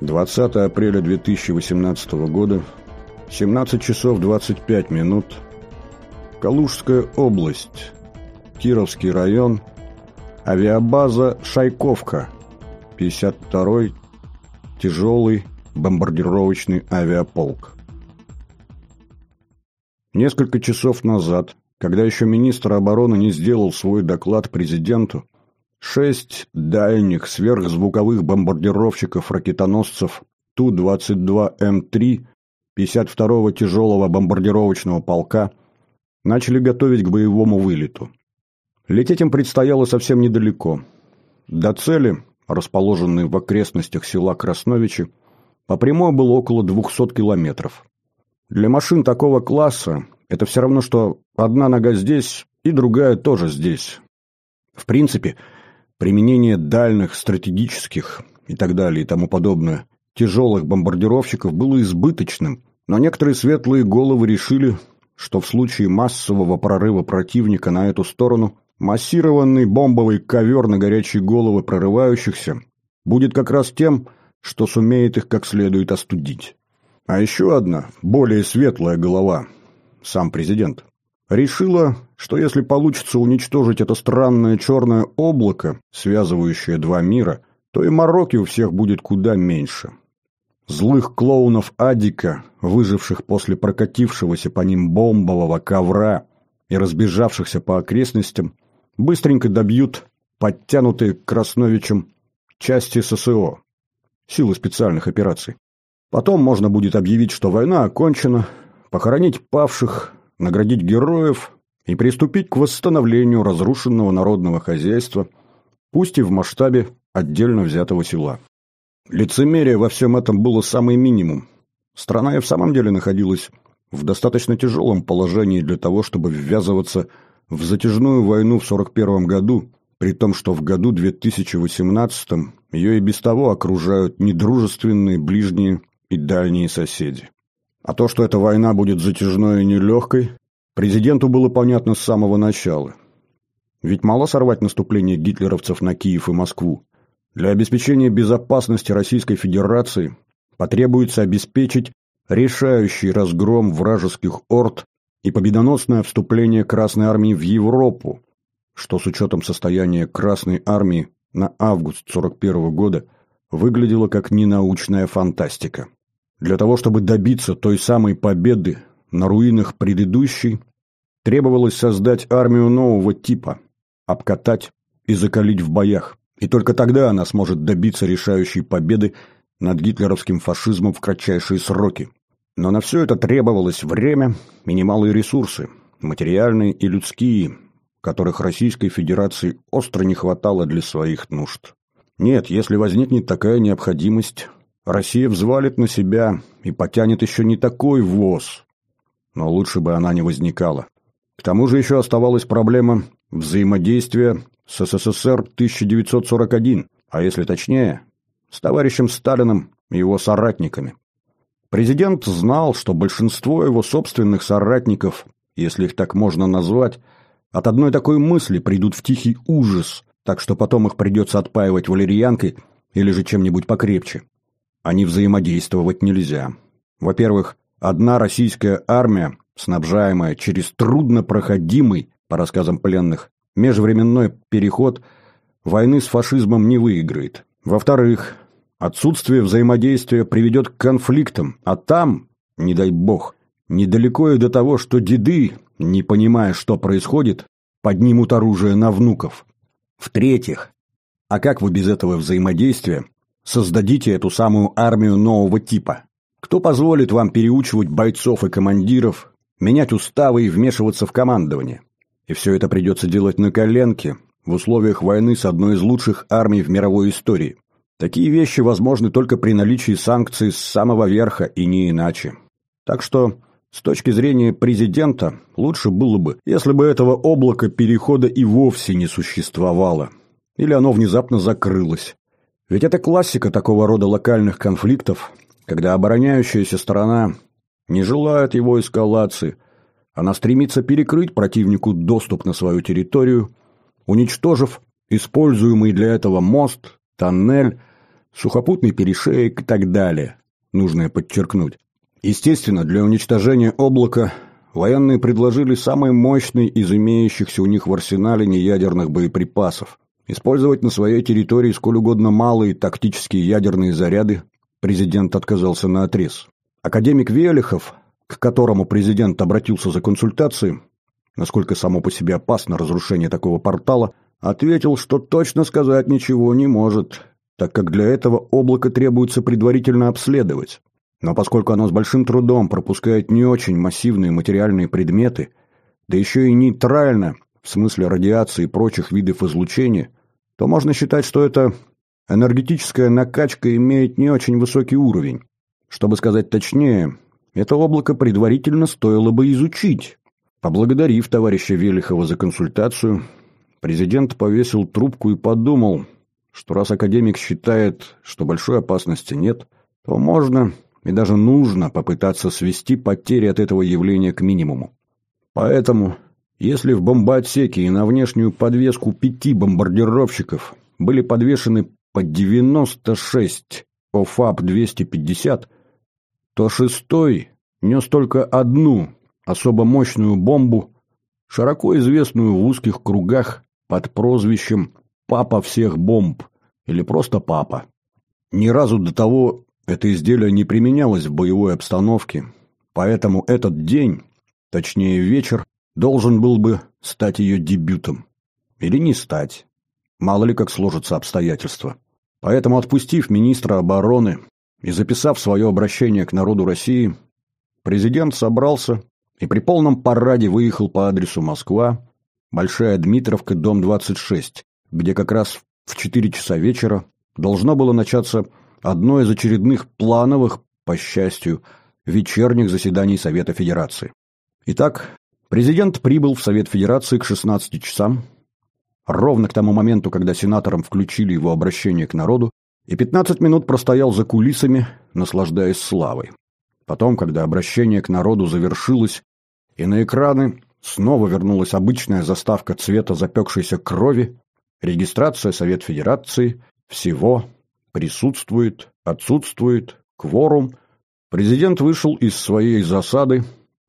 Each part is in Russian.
20 апреля 2018 года, 17 часов 25 минут, Калужская область, Кировский район, авиабаза «Шайковка», 52-й тяжелый бомбардировочный авиаполк. Несколько часов назад, когда еще министр обороны не сделал свой доклад президенту, Шесть дальних сверхзвуковых бомбардировщиков-ракетоносцев Ту-22М3 52-го тяжелого бомбардировочного полка начали готовить к боевому вылету. Лететь им предстояло совсем недалеко. До цели, расположенной в окрестностях села Красновичи, по прямой было около 200 километров. Для машин такого класса это все равно, что одна нога здесь и другая тоже здесь. В принципе, применение дальних, стратегических и так далее и тому подобное тяжелых бомбардировщиков было избыточным, но некоторые светлые головы решили, что в случае массового прорыва противника на эту сторону массированный бомбовый ковер на горячие головы прорывающихся будет как раз тем, что сумеет их как следует остудить. А еще одна, более светлая голова, сам президент, решила, что если получится уничтожить это странное черное облако, связывающее два мира, то и мороки у всех будет куда меньше. Злых клоунов Адика, выживших после прокатившегося по ним бомбового ковра и разбежавшихся по окрестностям, быстренько добьют подтянутые к Красновичам части ССО, силы специальных операций. Потом можно будет объявить, что война окончена, похоронить павших, наградить героев и приступить к восстановлению разрушенного народного хозяйства, пусть и в масштабе отдельно взятого села. Лицемерие во всем этом было самый минимум. Страна и в самом деле находилась в достаточно тяжелом положении для того, чтобы ввязываться в затяжную войну в 41 году, при том, что в году 2018 ее и без того окружают недружественные ближние и дальние соседи. А то, что эта война будет затяжной и нелегкой, президенту было понятно с самого начала. Ведь мало сорвать наступление гитлеровцев на Киев и Москву. Для обеспечения безопасности Российской Федерации потребуется обеспечить решающий разгром вражеских орд и победоносное вступление Красной Армии в Европу, что с учетом состояния Красной Армии на август 1941 года выглядело как ненаучная фантастика. Для того, чтобы добиться той самой победы на руинах предыдущей, требовалось создать армию нового типа, обкатать и закалить в боях. И только тогда она сможет добиться решающей победы над гитлеровским фашизмом в кратчайшие сроки. Но на все это требовалось время и немалые ресурсы, материальные и людские, которых Российской Федерации остро не хватало для своих нужд. Нет, если возникнет такая необходимость, Россия взвалит на себя и потянет еще не такой ВОЗ. Но лучше бы она не возникала. К тому же еще оставалась проблема взаимодействия с СССР 1941, а если точнее, с товарищем Сталиным и его соратниками. Президент знал, что большинство его собственных соратников, если их так можно назвать, от одной такой мысли придут в тихий ужас, так что потом их придется отпаивать валерьянкой или же чем-нибудь покрепче они взаимодействовать нельзя. Во-первых, одна российская армия, снабжаемая через труднопроходимый, по рассказам пленных, межвременной переход, войны с фашизмом не выиграет. Во-вторых, отсутствие взаимодействия приведет к конфликтам, а там, не дай бог, недалеко и до того, что деды, не понимая, что происходит, поднимут оружие на внуков. В-третьих, а как вы без этого взаимодействия Создадите эту самую армию нового типа. Кто позволит вам переучивать бойцов и командиров, менять уставы и вмешиваться в командование? И все это придется делать на коленке, в условиях войны с одной из лучших армий в мировой истории. Такие вещи возможны только при наличии санкций с самого верха и не иначе. Так что, с точки зрения президента, лучше было бы, если бы этого облака перехода и вовсе не существовало. Или оно внезапно закрылось. Ведь это классика такого рода локальных конфликтов, когда обороняющаяся сторона не желает его эскалации, она стремится перекрыть противнику доступ на свою территорию, уничтожив используемый для этого мост, тоннель, сухопутный перешеек и так далее, нужно подчеркнуть. Естественно, для уничтожения облака военные предложили самый мощный из имеющихся у них в арсенале неядерных боеприпасов. Использовать на своей территории сколь угодно малые тактические ядерные заряды президент отказался на отрез. Академик Велихов, к которому президент обратился за консультацией, насколько само по себе опасно разрушение такого портала, ответил, что точно сказать ничего не может, так как для этого облако требуется предварительно обследовать. Но поскольку оно с большим трудом пропускает не очень массивные материальные предметы, да еще и нейтрально, в смысле радиации и прочих видов излучения, то можно считать, что эта энергетическая накачка имеет не очень высокий уровень. Чтобы сказать точнее, это облако предварительно стоило бы изучить. Поблагодарив товарища Велихова за консультацию, президент повесил трубку и подумал, что раз академик считает, что большой опасности нет, то можно и даже нужно попытаться свести потери от этого явления к минимуму. Поэтому, если в бомбоотсеке и на внешнюю подвеску пяти бомбардировщиков были подвешены по 96 ОФАП-250, то шестой нес только одну особо мощную бомбу, широко известную в узких кругах под прозвищем «Папа всех бомб» или просто «Папа». Ни разу до того это изделие не применялось в боевой обстановке, поэтому этот день, точнее вечер, должен был бы стать ее дебютом. Или не стать. Мало ли как сложатся обстоятельства. Поэтому, отпустив министра обороны и записав свое обращение к народу России, президент собрался и при полном параде выехал по адресу Москва, Большая Дмитровка, дом 26, где как раз в 4 часа вечера должно было начаться одно из очередных плановых, по счастью, вечерних заседаний Совета Федерации. Итак, президент прибыл в Совет Федерации к 16 часам, ровно к тому моменту, когда сенаторам включили его обращение к народу, и 15 минут простоял за кулисами, наслаждаясь славой. Потом, когда обращение к народу завершилось, и на экраны снова вернулась обычная заставка цвета запекшейся крови, регистрация Совет Федерации, всего присутствует, отсутствует, кворум. Президент вышел из своей засады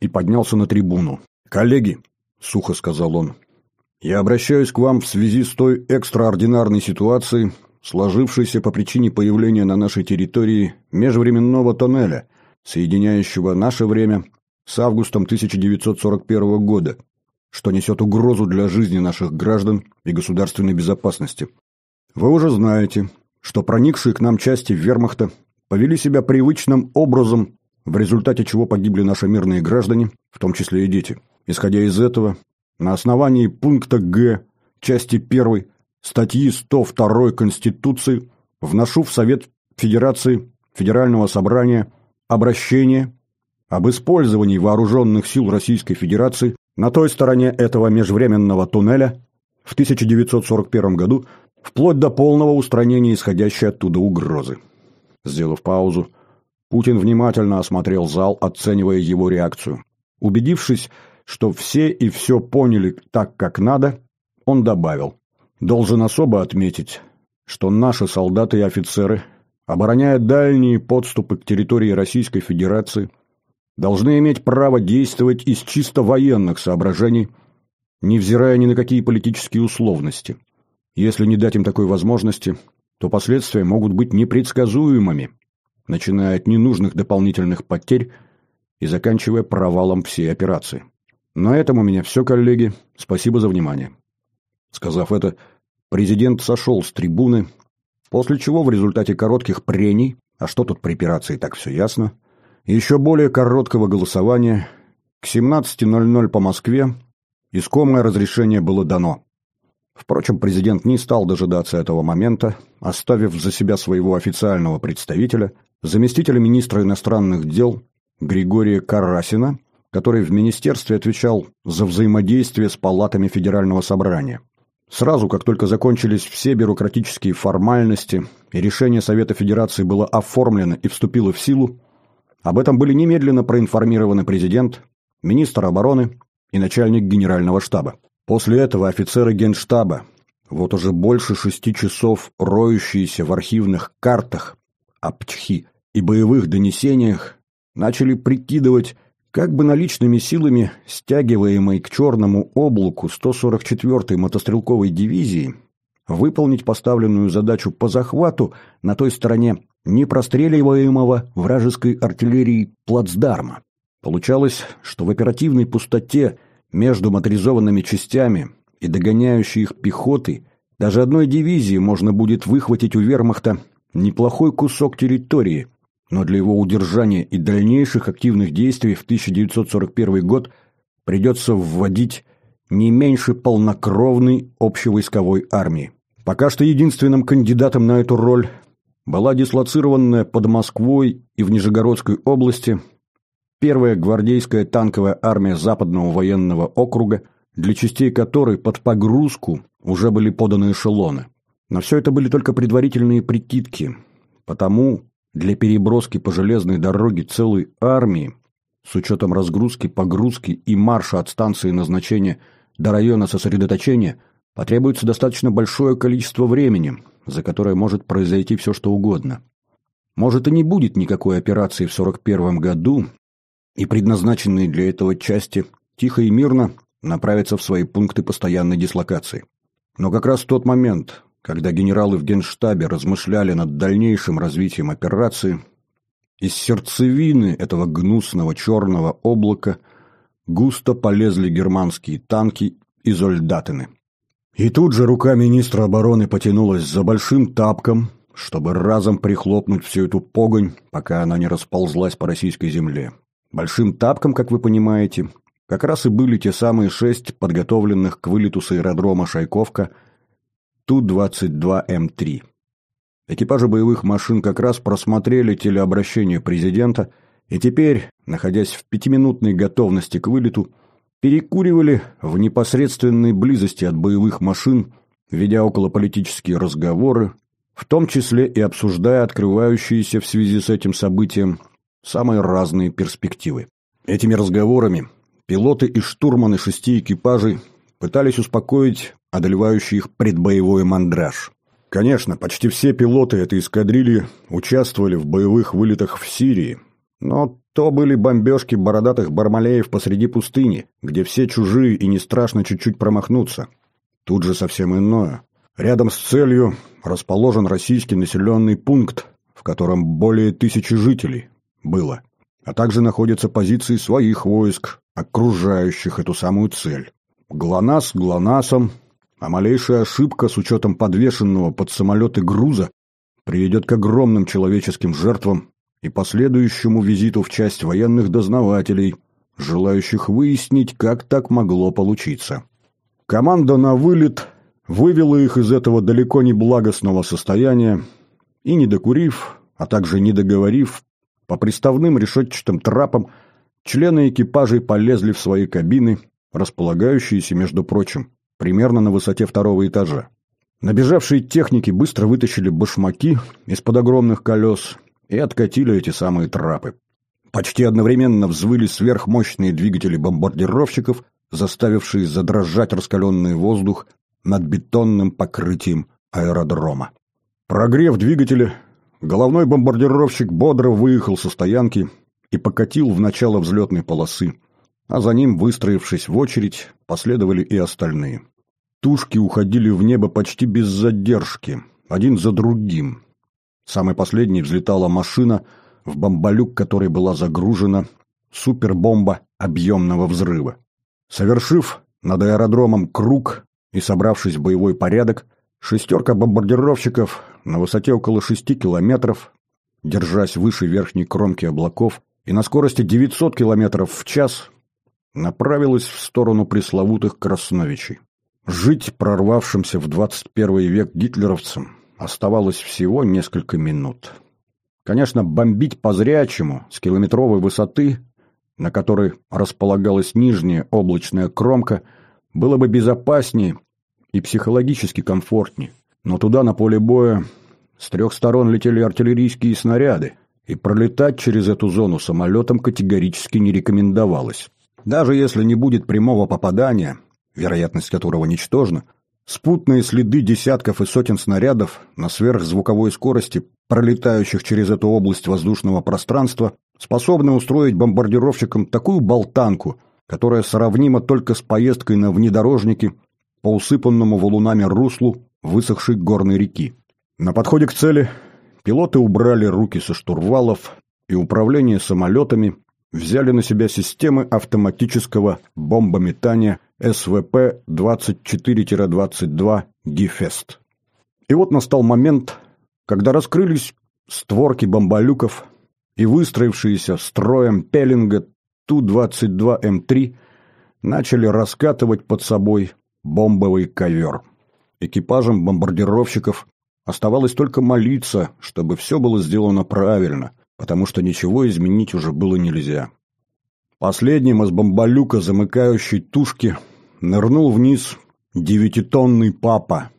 и поднялся на трибуну. «Коллеги», — сухо сказал он, — «я обращаюсь к вам в связи с той экстраординарной ситуацией, сложившейся по причине появления на нашей территории межвременного тоннеля, соединяющего наше время с августом 1941 года, что несет угрозу для жизни наших граждан и государственной безопасности. Вы уже знаете, что проникшие к нам части вермахта повели себя привычным образом, в результате чего погибли наши мирные граждане, в том числе и дети. Исходя из этого, на основании пункта Г части 1 статьи 102 Конституции вношу в Совет Федерации Федерального собрания обращение об использовании вооруженных сил Российской Федерации на той стороне этого межвременного туннеля в 1941 году вплоть до полного устранения исходящей оттуда угрозы. Сделав паузу, Путин внимательно осмотрел зал, оценивая его реакцию. Убедившись, что все и все поняли так, как надо, он добавил. «Должен особо отметить, что наши солдаты и офицеры, обороняя дальние подступы к территории Российской Федерации, должны иметь право действовать из чисто военных соображений, невзирая ни на какие политические условности. Если не дать им такой возможности, то последствия могут быть непредсказуемыми, начиная от ненужных дополнительных потерь и заканчивая провалом всей операции. На этом у меня все, коллеги. Спасибо за внимание. Сказав это, президент сошел с трибуны, после чего в результате коротких прений, а что тут препираться и так все ясно, еще более короткого голосования, к 17.00 по Москве искомое разрешение было дано. Впрочем, президент не стал дожидаться этого момента, оставив за себя своего официального представителя, заместителя министра иностранных дел Григория Карасина, который в министерстве отвечал за взаимодействие с палатами Федерального собрания. Сразу, как только закончились все бюрократические формальности и решение Совета Федерации было оформлено и вступило в силу, об этом были немедленно проинформированы президент, министр обороны и начальник генерального штаба. После этого офицеры генштаба, вот уже больше шести часов роющиеся в архивных картах, аптхи и боевых донесениях, начали прикидывать, как бы наличными силами стягиваемой к Черному облаку 144-й мотострелковой дивизии выполнить поставленную задачу по захвату на той стороне непростреливаемого вражеской артиллерии плацдарма. Получалось, что в оперативной пустоте между моторизованными частями и догоняющей их пехотой даже одной дивизии можно будет выхватить у вермахта неплохой кусок территории, но для его удержания и дальнейших активных действий в 1941 год придется вводить не меньше полнокровной общевойсковой армии. Пока что единственным кандидатом на эту роль была дислоцированная под Москвой и в Нижегородской области первая гвардейская танковая армия Западного военного округа, для частей которой под погрузку уже были поданы эшелоны. Но все это были только предварительные прикидки, потому для переброски по железной дороге целой армии, с учетом разгрузки, погрузки и марша от станции назначения до района сосредоточения, потребуется достаточно большое количество времени, за которое может произойти все что угодно. Может и не будет никакой операции в 41 году, и предназначенные для этого части тихо и мирно направятся в свои пункты постоянной дислокации. Но как раз в тот момент, когда генералы в генштабе размышляли над дальнейшим развитием операции, из сердцевины этого гнусного черного облака густо полезли германские танки и зольдатыны. И тут же рука министра обороны потянулась за большим тапком, чтобы разом прихлопнуть всю эту погонь, пока она не расползлась по российской земле. Большим тапком, как вы понимаете, как раз и были те самые шесть подготовленных к вылету с аэродрома Шайковка – Ту-22М3. Экипажи боевых машин как раз просмотрели телеобращение президента и теперь, находясь в пятиминутной готовности к вылету, перекуривали в непосредственной близости от боевых машин, ведя околополитические разговоры, в том числе и обсуждая открывающиеся в связи с этим событием самые разные перспективы. Этими разговорами пилоты и штурманы шести экипажей пытались успокоить одолевающий их предбоевой мандраж. Конечно, почти все пилоты этой эскадрильи участвовали в боевых вылетах в Сирии, но то были бомбежки бородатых бармалеев посреди пустыни, где все чужие и не страшно чуть-чуть промахнуться. Тут же совсем иное. Рядом с целью расположен российский населенный пункт, в котором более тысячи жителей было, а также находятся позиции своих войск, окружающих эту самую цель. ГЛОНАСС ГЛОНАССом, а малейшая ошибка с учетом подвешенного под самолеты груза приведет к огромным человеческим жертвам и последующему визиту в часть военных дознавателей, желающих выяснить, как так могло получиться. Команда на вылет вывела их из этого далеко не благостного состояния и, не докурив, а также не договорив, по приставным решетчатым трапам члены экипажей полезли в свои кабины, располагающиеся, между прочим, примерно на высоте второго этажа. Набежавшие техники быстро вытащили башмаки из-под огромных колес и откатили эти самые трапы. Почти одновременно взвыли сверхмощные двигатели бомбардировщиков, заставившие задрожать раскаленный воздух над бетонным покрытием аэродрома. Прогрев двигатели, головной бомбардировщик бодро выехал со стоянки и покатил в начало взлетной полосы, а за ним, выстроившись в очередь, последовали и остальные. Тушки уходили в небо почти без задержки, один за другим. Самой последней взлетала машина, в бомболюк которой была загружена супербомба объемного взрыва. Совершив над аэродромом круг и собравшись в боевой порядок, шестерка бомбардировщиков на высоте около шести километров, держась выше верхней кромки облаков и на скорости 900 километров в час, направилась в сторону пресловутых Красновичей. Жить прорвавшимся в 21 век гитлеровцам оставалось всего несколько минут. Конечно, бомбить по-зрячему с километровой высоты, на которой располагалась нижняя облачная кромка, было бы безопаснее и психологически комфортнее. Но туда, на поле боя, с трех сторон летели артиллерийские снаряды, и пролетать через эту зону самолетом категорически не рекомендовалось. Даже если не будет прямого попадания, вероятность которого ничтожна, спутные следы десятков и сотен снарядов на сверхзвуковой скорости, пролетающих через эту область воздушного пространства, способны устроить бомбардировщикам такую болтанку, которая сравнима только с поездкой на внедорожнике по усыпанному валунами руслу высохшей горной реки. На подходе к цели пилоты убрали руки со штурвалов и управление самолетами взяли на себя системы автоматического бомбометания СВП-24-22 «Гифест». И вот настал момент, когда раскрылись створки бомболюков и выстроившиеся строем Пеллинга Ту-22М3 начали раскатывать под собой бомбовый ковер. Экипажам бомбардировщиков оставалось только молиться, чтобы все было сделано правильно, потому что ничего изменить уже было нельзя. Последним из бомболюка, замыкающей тушки, нырнул вниз девятитонный папа,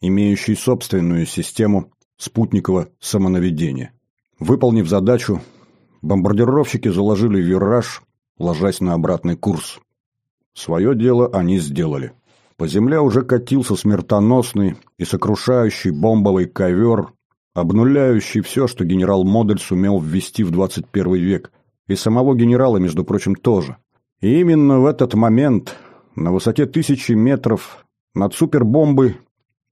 имеющий собственную систему спутникового самонаведения. Выполнив задачу, бомбардировщики заложили вираж, ложась на обратный курс. Свое дело они сделали. По земле уже катился смертоносный и сокрушающий бомбовый ковер, обнуляющий все, что генерал Модель сумел ввести в 21 век, и самого генерала, между прочим, тоже. И именно в этот момент, на высоте тысячи метров, над супербомбой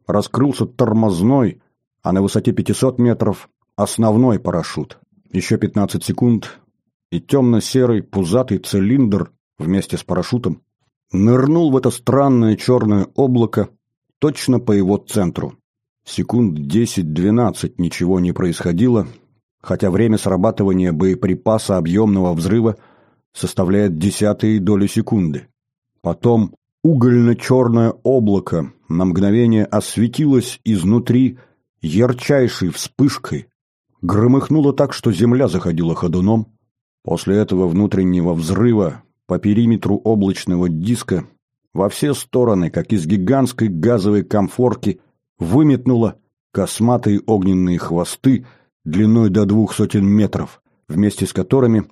раскрылся тормозной, а на высоте 500 метров – основной парашют. Еще 15 секунд, и темно-серый пузатый цилиндр вместе с парашютом нырнул в это странное черное облако точно по его центру. Секунд 10-12 ничего не происходило, хотя время срабатывания боеприпаса объемного взрыва составляет десятые доли секунды. Потом угольно-черное облако на мгновение осветилось изнутри ярчайшей вспышкой, громыхнуло так, что земля заходила ходуном. После этого внутреннего взрыва по периметру облачного диска во все стороны, как из гигантской газовой комфорки, выметнуло косматые огненные хвосты длиной до двух сотен метров, вместе с которыми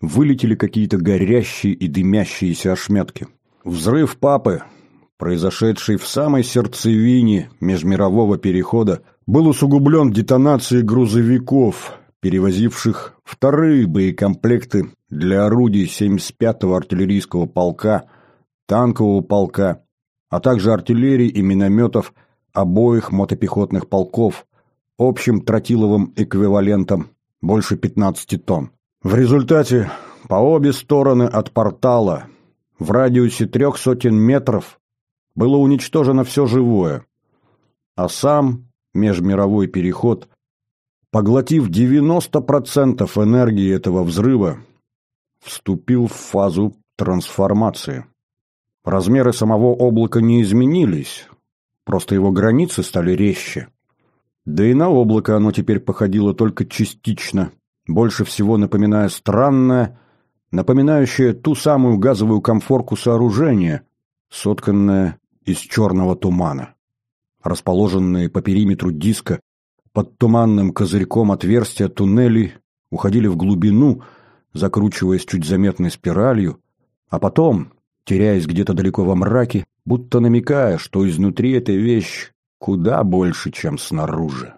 вылетели какие-то горящие и дымящиеся ошметки. Взрыв папы, произошедший в самой сердцевине межмирового перехода, был усугублен детонацией грузовиков, перевозивших вторые боекомплекты для орудий 75-го артиллерийского полка, танкового полка, а также артиллерии и минометов обоих мотопехотных полков, общим тротиловым эквивалентом больше 15 тонн. В результате по обе стороны от портала в радиусе трех сотен метров было уничтожено все живое, а сам межмировой переход поглотив 90% энергии этого взрыва, вступил в фазу трансформации. Размеры самого облака не изменились, просто его границы стали резче. Да и на облако оно теперь походило только частично, больше всего напоминая странное, напоминающее ту самую газовую комфорку сооружение, сотканное из черного тумана. Расположенные по периметру диска под туманным козырьком отверстия туннелей уходили в глубину, закручиваясь чуть заметной спиралью, а потом, теряясь где-то далеко во мраке, будто намекая, что изнутри эта вещь куда больше, чем снаружи.